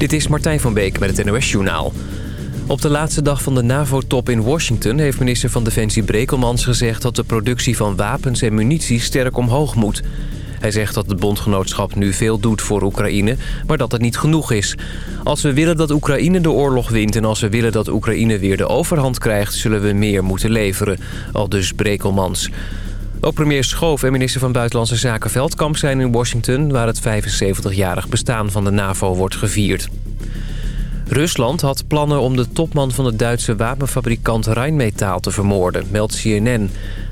Dit is Martijn van Beek met het NOS-journaal. Op de laatste dag van de NAVO-top in Washington... heeft minister van Defensie Brekelmans gezegd... dat de productie van wapens en munitie sterk omhoog moet. Hij zegt dat het bondgenootschap nu veel doet voor Oekraïne... maar dat het niet genoeg is. Als we willen dat Oekraïne de oorlog wint... en als we willen dat Oekraïne weer de overhand krijgt... zullen we meer moeten leveren, al dus Brekelmans. Ook premier Schoof en minister van Buitenlandse Zaken Veldkamp zijn in Washington... waar het 75-jarig bestaan van de NAVO wordt gevierd. Rusland had plannen om de topman van de Duitse wapenfabrikant Rheinmetall te vermoorden, meldt CNN.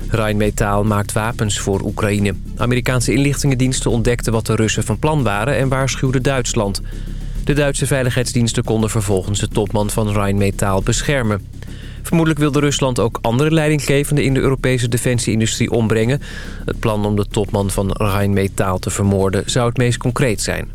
Rheinmetall maakt wapens voor Oekraïne. Amerikaanse inlichtingendiensten ontdekten wat de Russen van plan waren en waarschuwden Duitsland. De Duitse veiligheidsdiensten konden vervolgens de topman van Rheinmetall beschermen. Vermoedelijk wilde Rusland ook andere leidinggevenden in de Europese defensieindustrie ombrengen. Het plan om de topman van Rheinmetall te vermoorden zou het meest concreet zijn.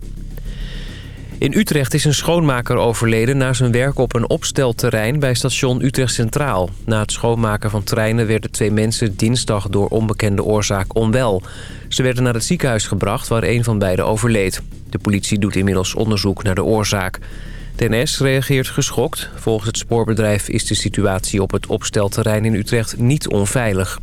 In Utrecht is een schoonmaker overleden na zijn werk op een opstelterrein bij station Utrecht Centraal. Na het schoonmaken van treinen werden twee mensen dinsdag door onbekende oorzaak onwel. Ze werden naar het ziekenhuis gebracht waar een van beiden overleed. De politie doet inmiddels onderzoek naar de oorzaak. De NS reageert geschokt. Volgens het spoorbedrijf is de situatie op het opstelterrein in Utrecht niet onveilig.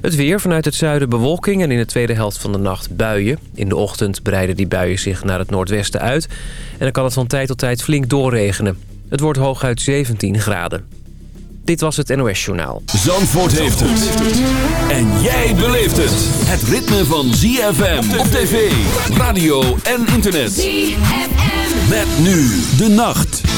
Het weer vanuit het zuiden bewolking en in de tweede helft van de nacht buien. In de ochtend breiden die buien zich naar het noordwesten uit. En dan kan het van tijd tot tijd flink doorregenen. Het wordt hooguit 17 graden. Dit was het NOS Journaal. Zandvoort heeft het. En jij beleeft het. Het ritme van ZFM op tv, radio en internet. ZFM. Met nu de nacht.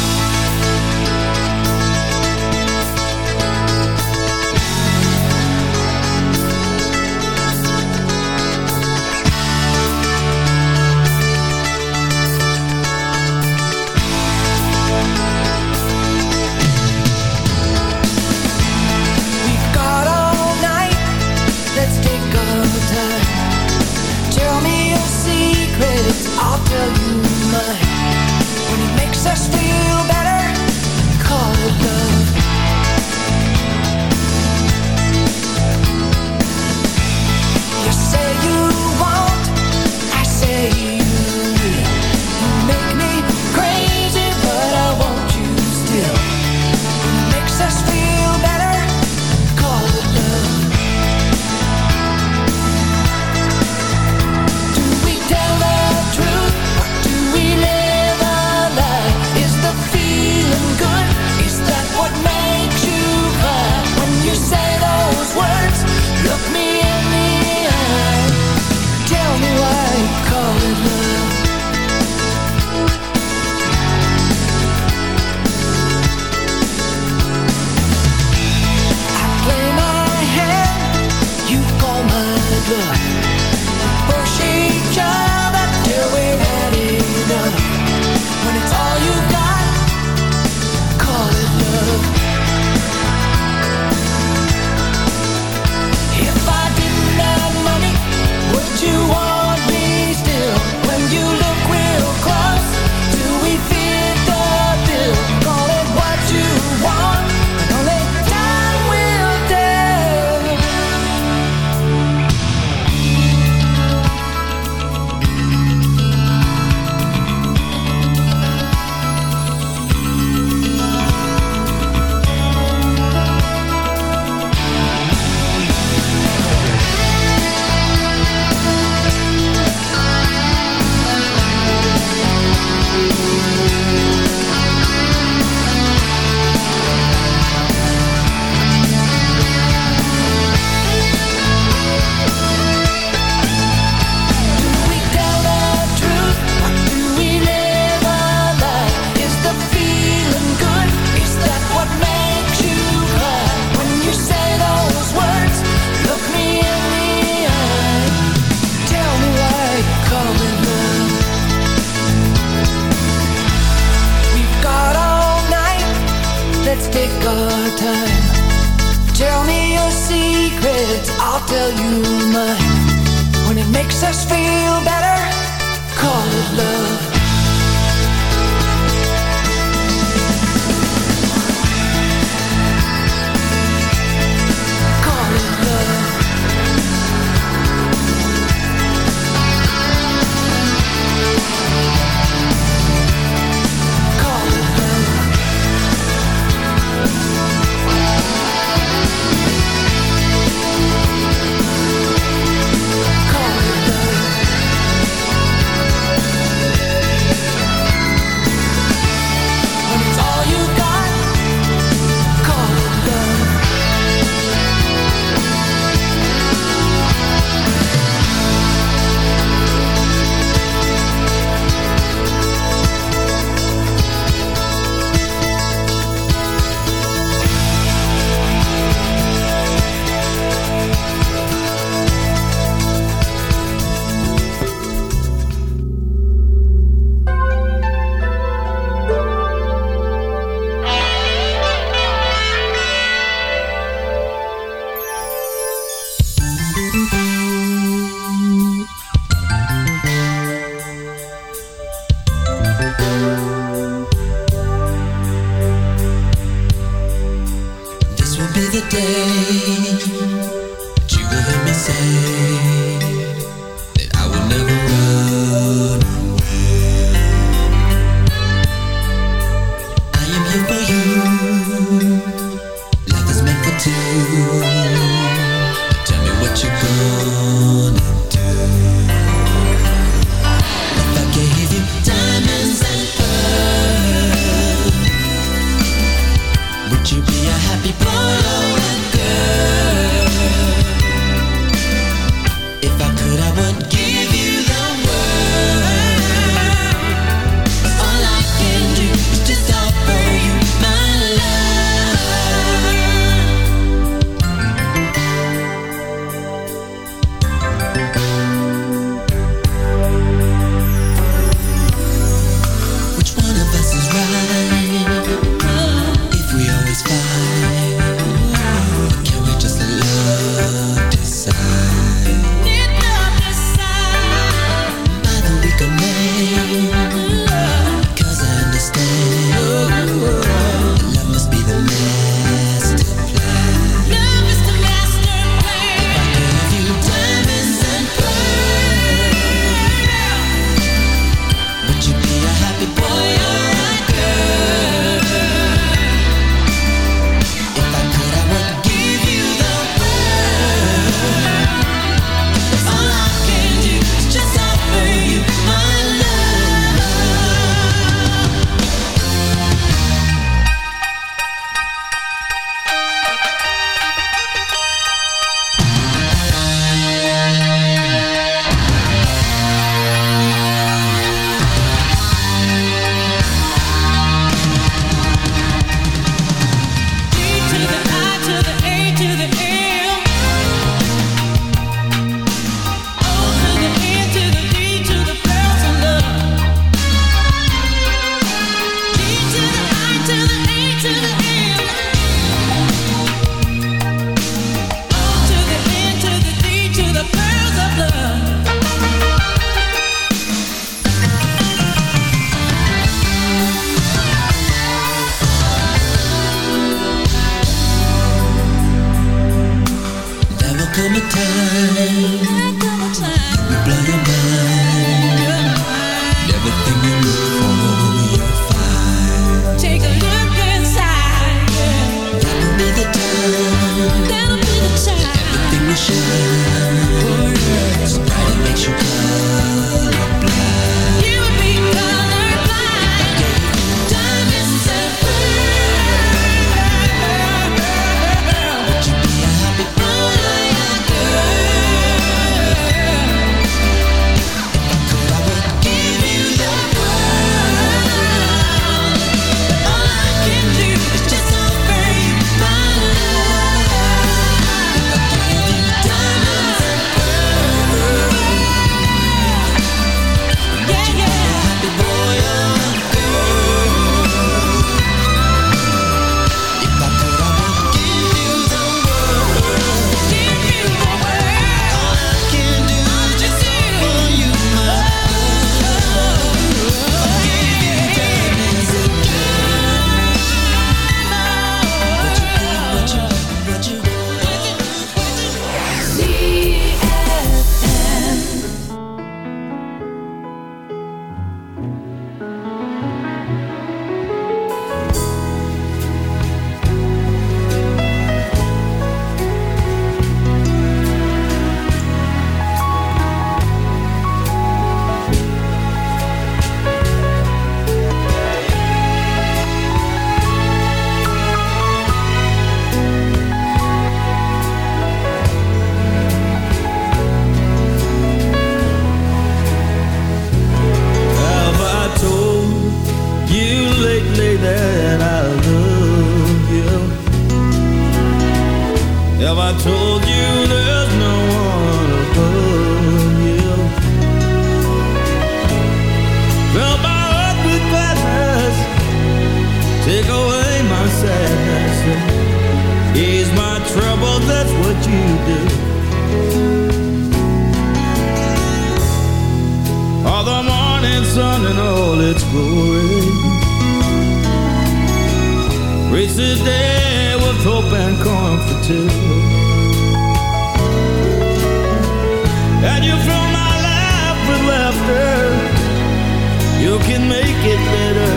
You can make it better.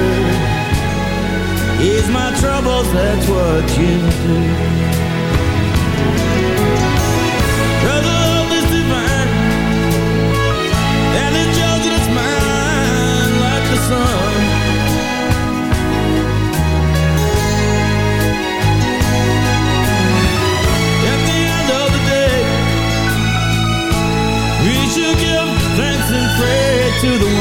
Ease my troubles, that's what you do. The love is divine, and it's mine like the sun. At the end of the day, we should give thanks and pray to the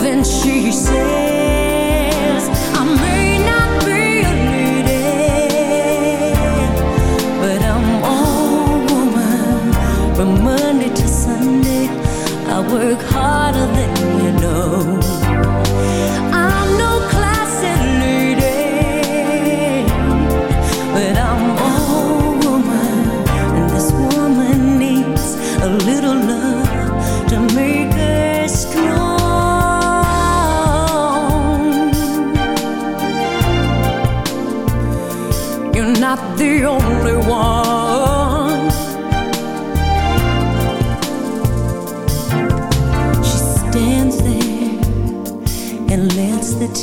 Then she said.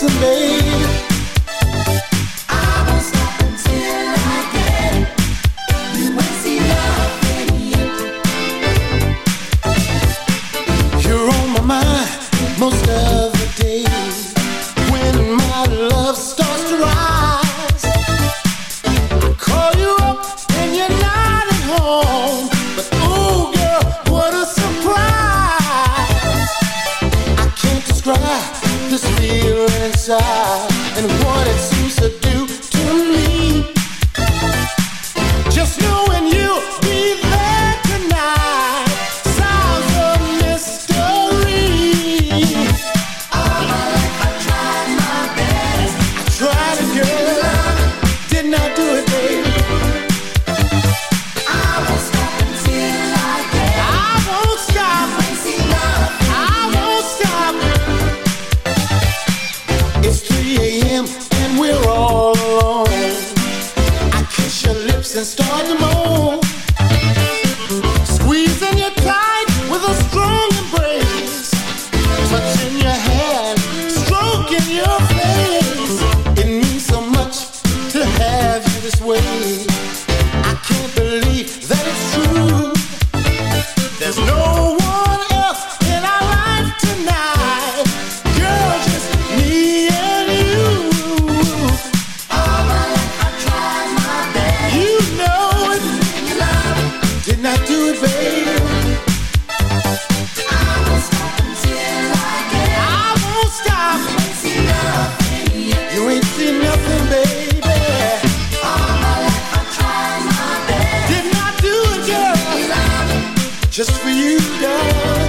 Listen, baby. Just for you, darling.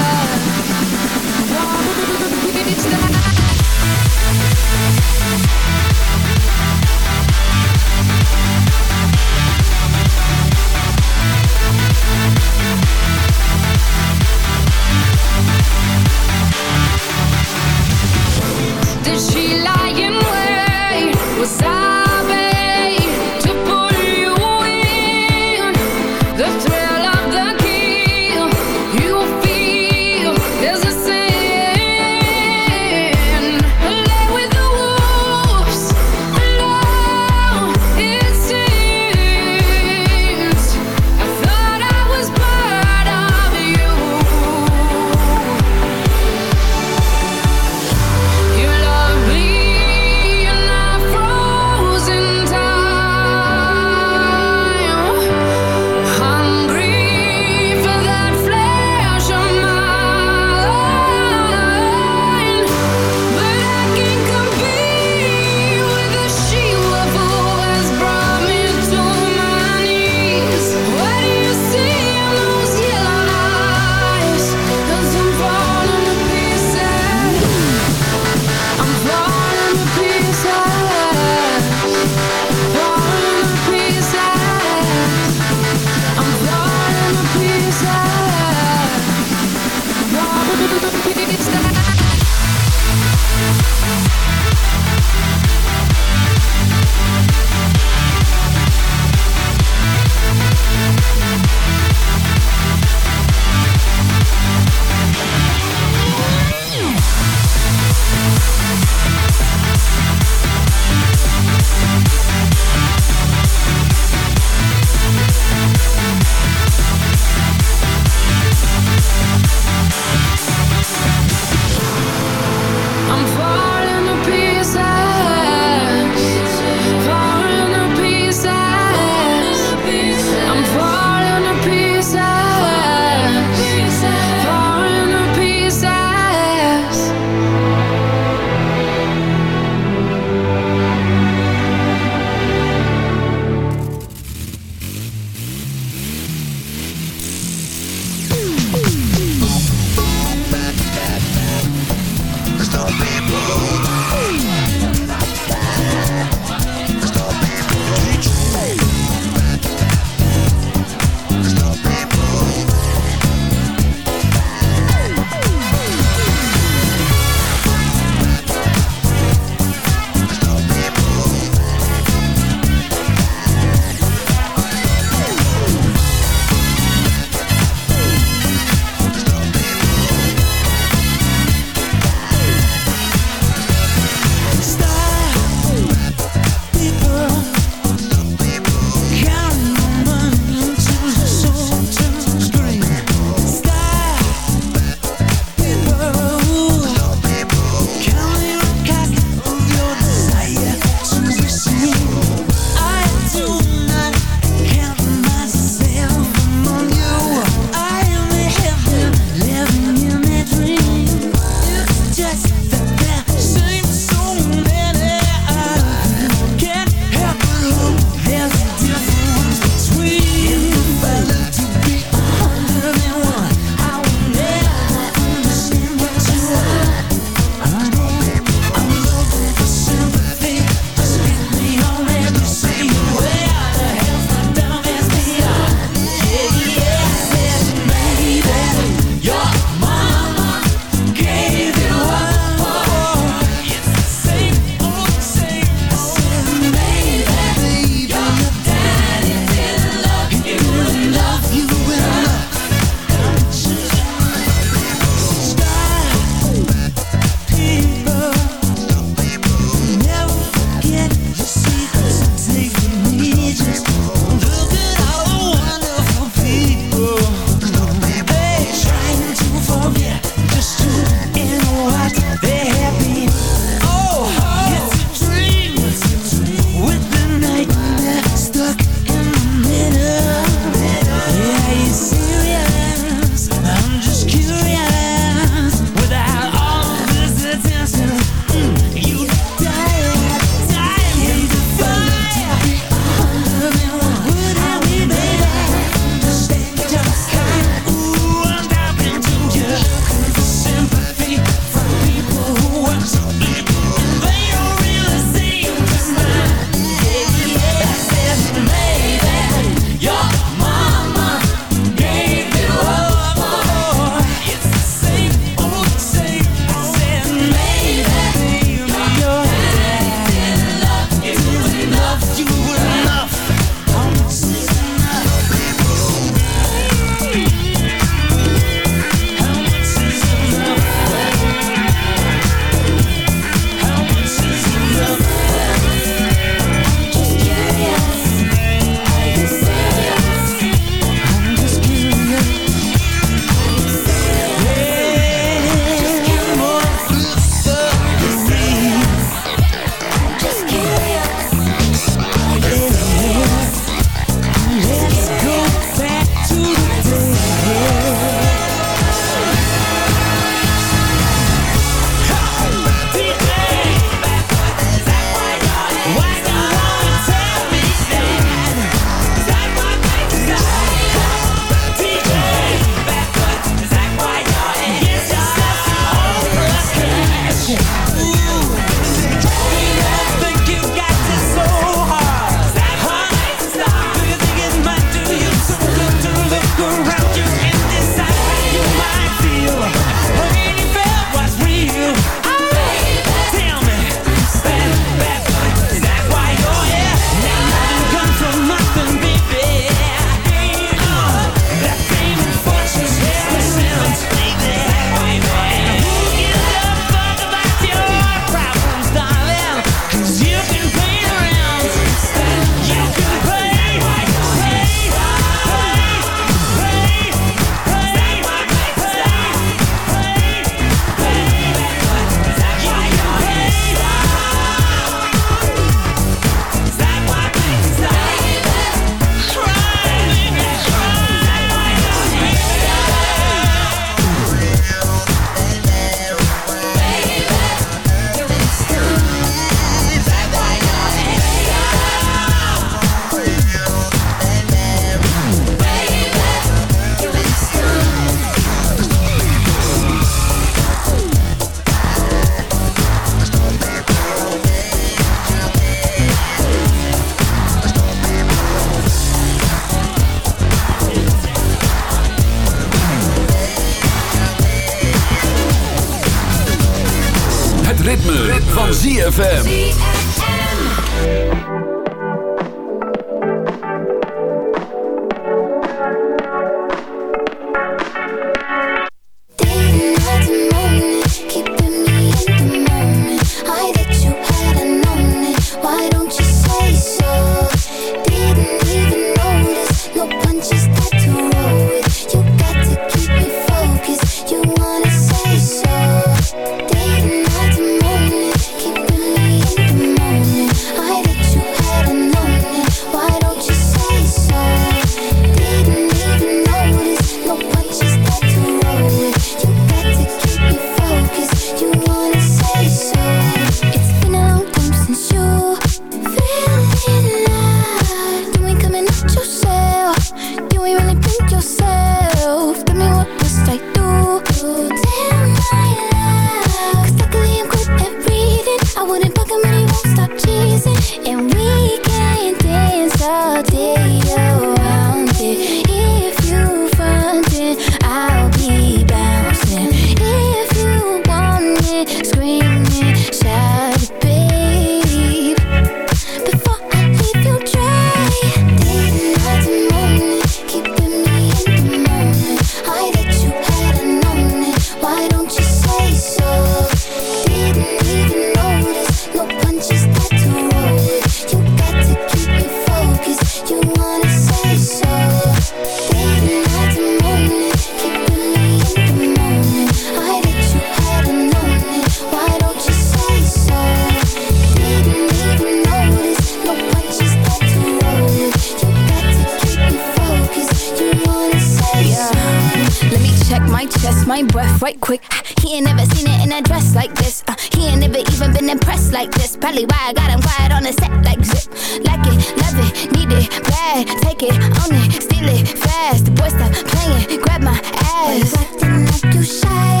it, own it, steal it fast. The boy stop playing, grab my ass. Why you acting like you shy?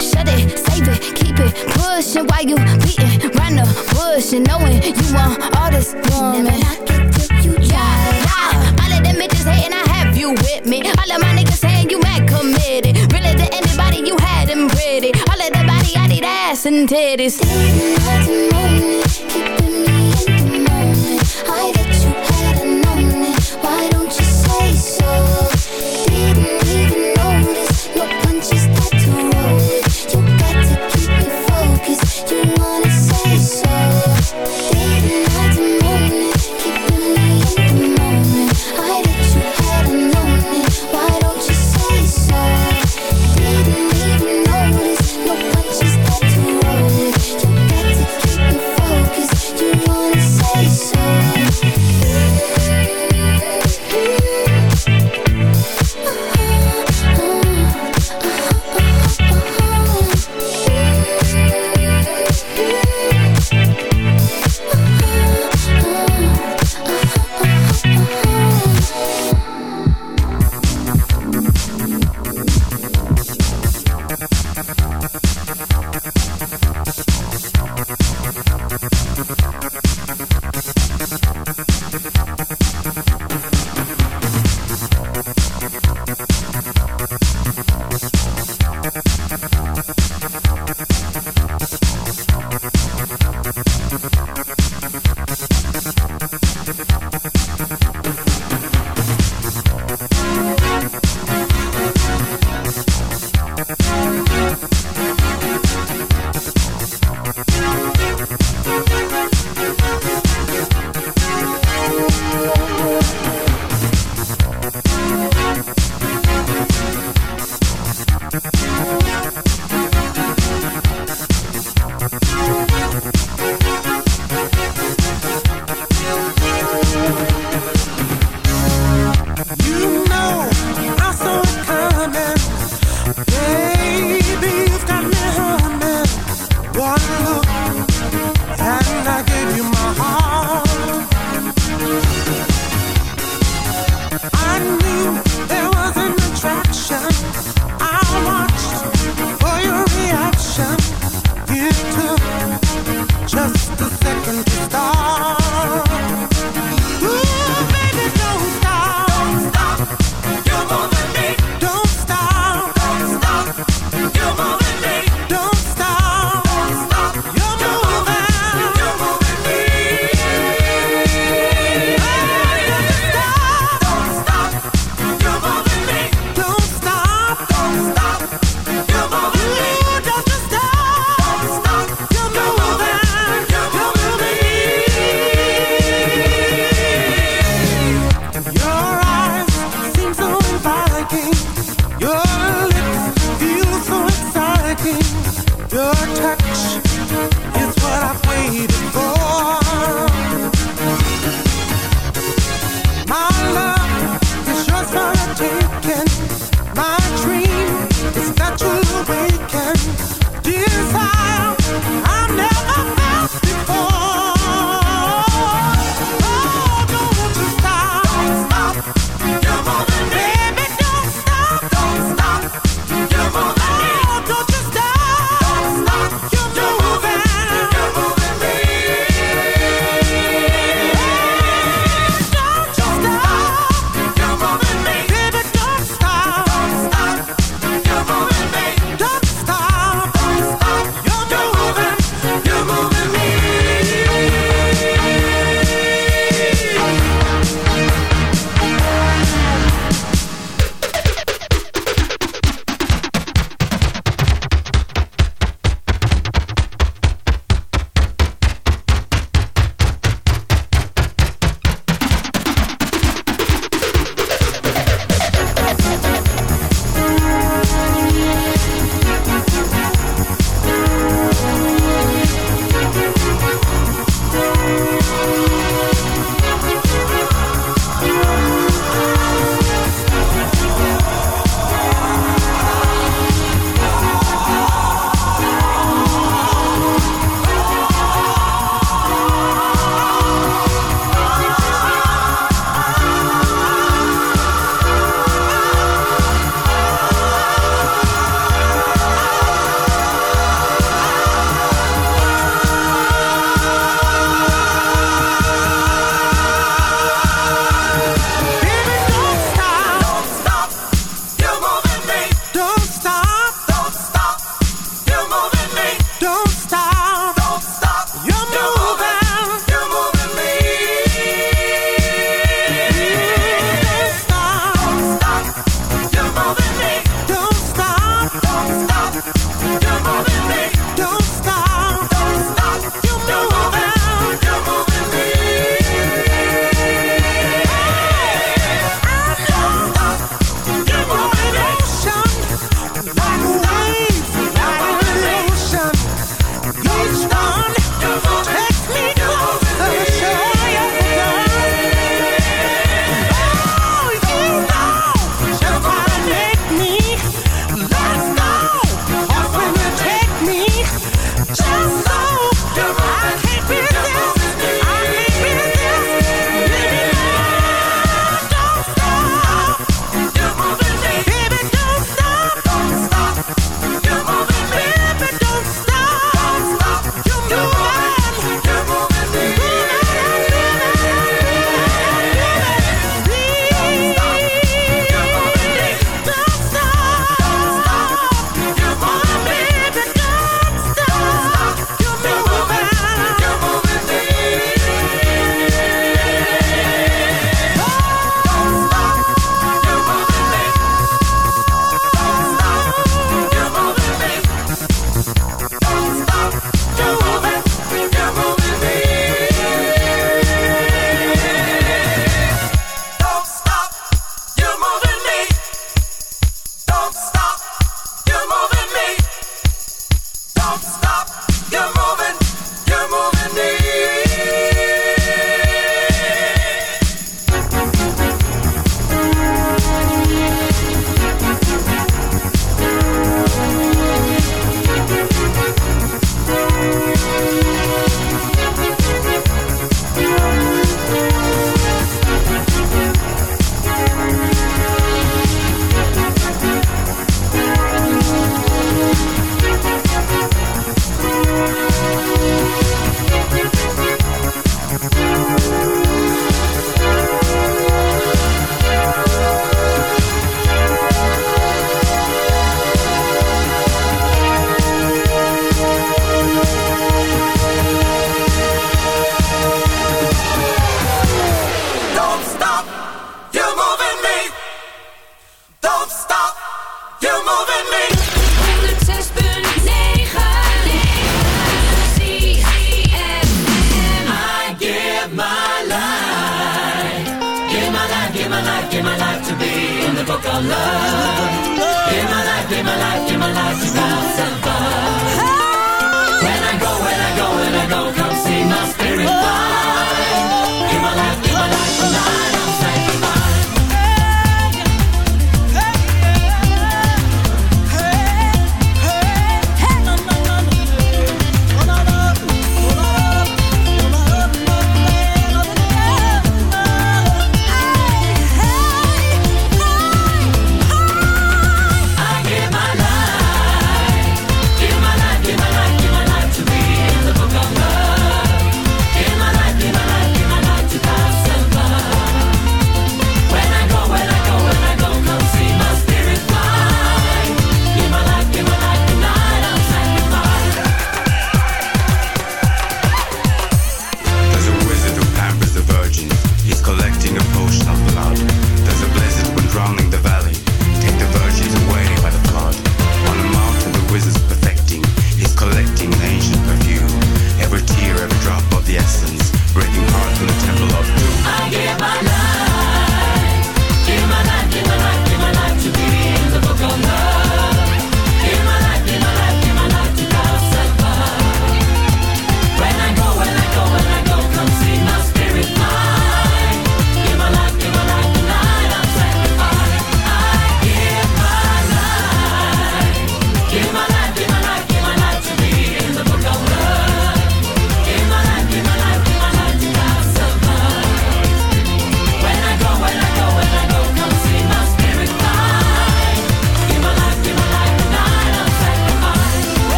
Shut it, save it, keep it pushing. While you beating around the bush and knowing you want all this woman. Never knock it till you yeah, yeah. All of them bitches hating, I have you with me. All of my niggas saying you mad committed. Really to anybody, you had them pretty. All of that body, I need ass and titties. Didn't